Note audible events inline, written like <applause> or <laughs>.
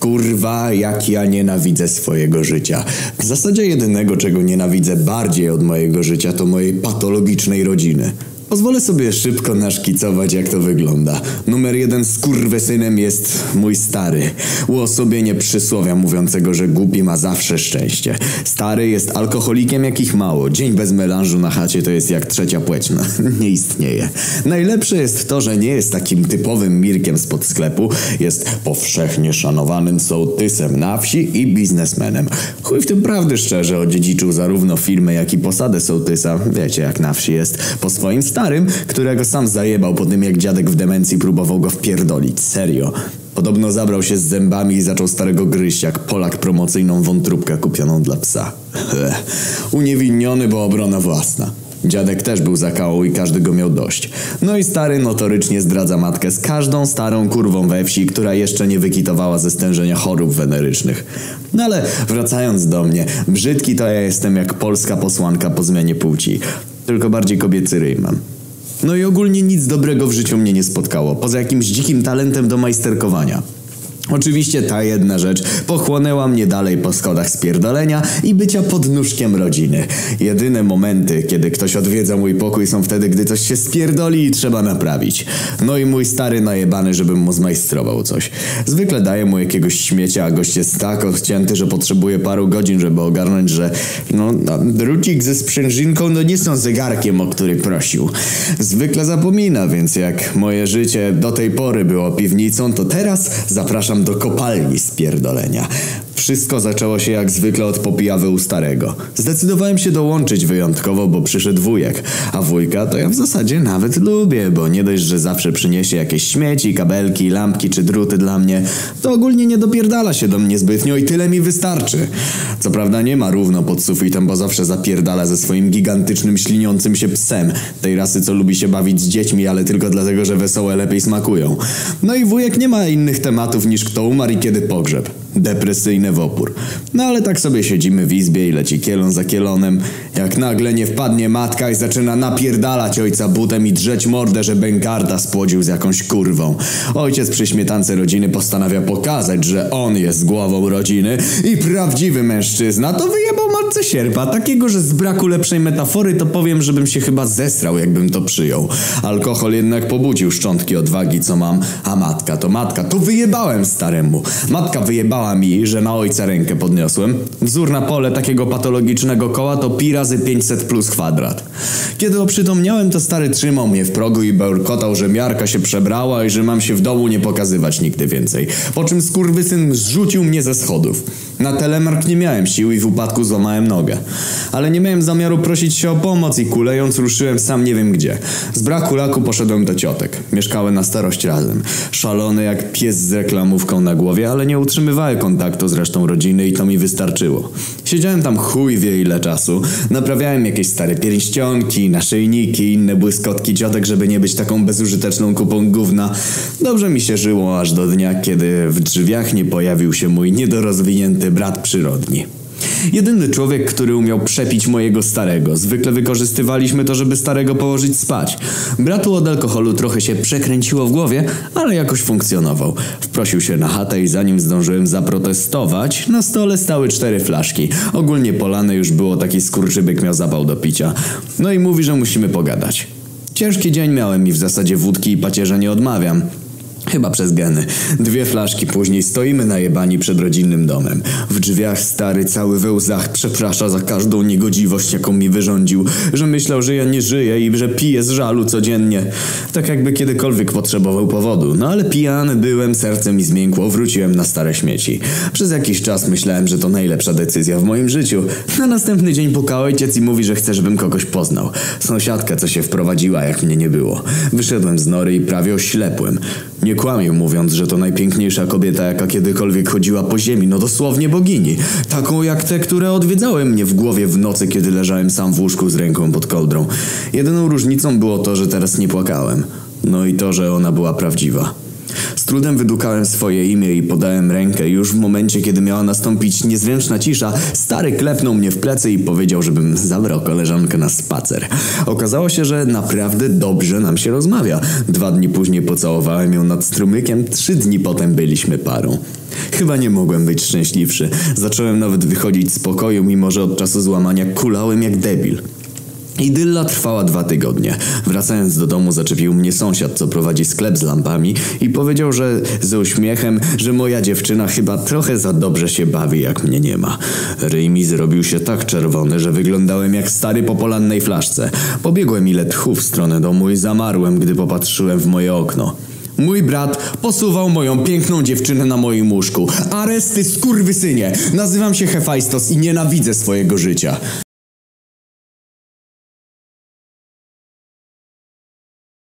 Kurwa, jak ja nienawidzę swojego życia. W zasadzie jedynego, czego nienawidzę bardziej od mojego życia, to mojej patologicznej rodziny. Pozwolę sobie szybko naszkicować, jak to wygląda. Numer jeden skurwysynem jest mój stary. Uosobienie przysłowia mówiącego, że głupi ma zawsze szczęście. Stary jest alkoholikiem jakich mało. Dzień bez melanżu na chacie to jest jak trzecia płeć. No, <laughs> nie istnieje. Najlepsze jest to, że nie jest takim typowym Mirkiem spod sklepu. Jest powszechnie szanowanym sołtysem na wsi i biznesmenem. Chuj w tym prawdy szczerze odziedziczył zarówno firmę, jak i posadę sołtysa. Wiecie jak na wsi jest. Po swoim starym starym, którego sam zajebał po tym jak dziadek w demencji próbował go wpierdolić. Serio. Podobno zabrał się z zębami i zaczął starego gryźć jak Polak promocyjną wątróbkę kupioną dla psa. <laughs> Uniewinniony, bo obrona własna. Dziadek też był zakałą i każdy go miał dość. No i stary notorycznie zdradza matkę z każdą starą kurwą we wsi, która jeszcze nie wykitowała ze stężenia chorób wenerycznych. No ale wracając do mnie, brzydki to ja jestem jak polska posłanka po zmianie płci. Tylko bardziej kobiecy ryj mam. No i ogólnie nic dobrego w życiu mnie nie spotkało, poza jakimś dzikim talentem do majsterkowania. Oczywiście ta jedna rzecz pochłonęła mnie dalej po schodach spierdolenia i bycia podnóżkiem rodziny. Jedyne momenty, kiedy ktoś odwiedza mój pokój są wtedy, gdy coś się spierdoli i trzeba naprawić. No i mój stary najebany, żebym mu zmajstrował coś. Zwykle daję mu jakiegoś śmiecia, a gość jest tak odcięty, że potrzebuje paru godzin, żeby ogarnąć, że no, no drucik ze sprzężynką no nie są zegarkiem, o który prosił. Zwykle zapomina, więc jak moje życie do tej pory było piwnicą, to teraz zapraszam do kopalni spierdolenia. Wszystko zaczęło się jak zwykle od popijawy u starego. Zdecydowałem się dołączyć wyjątkowo, bo przyszedł wujek. A wujka to ja w zasadzie nawet lubię, bo nie dość, że zawsze przyniesie jakieś śmieci, kabelki, lampki czy druty dla mnie, to ogólnie nie dopierdala się do mnie zbytnio i tyle mi wystarczy. Co prawda nie ma równo pod sufitem, bo zawsze zapierdala ze swoim gigantycznym, śliniącym się psem. Tej rasy, co lubi się bawić z dziećmi, ale tylko dlatego, że wesołe lepiej smakują. No i wujek nie ma innych tematów niż kto umarł i kiedy pogrzeb. Depresyjny w opór. No ale tak sobie siedzimy w izbie i leci kielon za kielonem. Jak nagle nie wpadnie matka i zaczyna napierdalać ojca butem i drzeć mordę, że Bengarda spłodził z jakąś kurwą. Ojciec przy śmietance rodziny postanawia pokazać, że on jest głową rodziny i prawdziwy mężczyzna to wyjebał matce sierpa. Takiego, że z braku lepszej metafory to powiem, żebym się chyba zestrał, jakbym to przyjął. Alkohol jednak pobudził szczątki odwagi, co mam, a matka to matka. To wyjebałem staremu. Matka wyjebała mi, że na ojca rękę podniosłem. Wzór na pole takiego patologicznego koła to pi razy 500 plus kwadrat. Kiedy oprzytomniałem, to stary trzymał mnie w progu i bełkotał, że miarka się przebrała i że mam się w domu nie pokazywać nigdy więcej. Po czym skurwysyn zrzucił mnie ze schodów. Na telemark nie miałem sił i w upadku złamałem nogę. Ale nie miałem zamiaru prosić się o pomoc i kulejąc ruszyłem sam nie wiem gdzie. Z braku laku poszedłem do ciotek. Mieszkały na starość razem. Szalony jak pies z reklamówką na głowie, ale nie utrzymywałem kontaktu z resztą rodziny i to mi wystarczyło. Siedziałem tam chuj wie ile czasu. Naprawiałem jakieś stare pierścionki, naszyjniki inne błyskotki ciotek, żeby nie być taką bezużyteczną kupą gówna. Dobrze mi się żyło aż do dnia, kiedy w drzwiach nie pojawił się mój niedorozwinięty brat przyrodni. Jedyny człowiek, który umiał przepić mojego starego. Zwykle wykorzystywaliśmy to, żeby starego położyć spać. Bratu od alkoholu trochę się przekręciło w głowie, ale jakoś funkcjonował. Wprosił się na chatę i zanim zdążyłem zaprotestować, na stole stały cztery flaszki. Ogólnie polane już było, taki skurczybyk miał zapał do picia. No i mówi, że musimy pogadać. Ciężki dzień miałem i w zasadzie wódki i pacierza nie odmawiam. Chyba przez geny. Dwie flaszki później stoimy najebani przed rodzinnym domem. W drzwiach stary cały we łzach przeprasza za każdą niegodziwość, jaką mi wyrządził, że myślał, że ja nie żyję i że piję z żalu codziennie. Tak jakby kiedykolwiek potrzebował powodu. No ale pijany byłem, serce mi zmiękło, wróciłem na stare śmieci. Przez jakiś czas myślałem, że to najlepsza decyzja w moim życiu. Na następny dzień puka ojciec i mówi, że chce, żebym kogoś poznał. Sąsiadkę, co się wprowadziła, jak mnie nie było. Wyszedłem z nory i prawie oślepłem. Nie kłamię mówiąc, że to najpiękniejsza kobieta, jaka kiedykolwiek chodziła po ziemi, no dosłownie bogini. Taką jak te, które odwiedzały mnie w głowie w nocy, kiedy leżałem sam w łóżku z ręką pod kołdrą. Jedyną różnicą było to, że teraz nie płakałem. No i to, że ona była prawdziwa. Z trudem wydukałem swoje imię i podałem rękę. Już w momencie, kiedy miała nastąpić niezręczna cisza, stary klepnął mnie w plecy i powiedział, żebym zabrał koleżankę na spacer. Okazało się, że naprawdę dobrze nam się rozmawia. Dwa dni później pocałowałem ją nad strumykiem, trzy dni potem byliśmy parą. Chyba nie mogłem być szczęśliwszy. Zacząłem nawet wychodzić z pokoju, mimo że od czasu złamania kulałem jak debil. Idylla trwała dwa tygodnie. Wracając do domu zaczepił mnie sąsiad, co prowadzi sklep z lampami i powiedział, że z uśmiechem, że moja dziewczyna chyba trochę za dobrze się bawi, jak mnie nie ma. Ryj mi zrobił się tak czerwony, że wyglądałem jak stary po polannej flaszce. Pobiegłem ile tchu w stronę domu i zamarłem, gdy popatrzyłem w moje okno. Mój brat posuwał moją piękną dziewczynę na moim łóżku. Aresty skurwysynie! Nazywam się Hefajstos i nienawidzę swojego życia.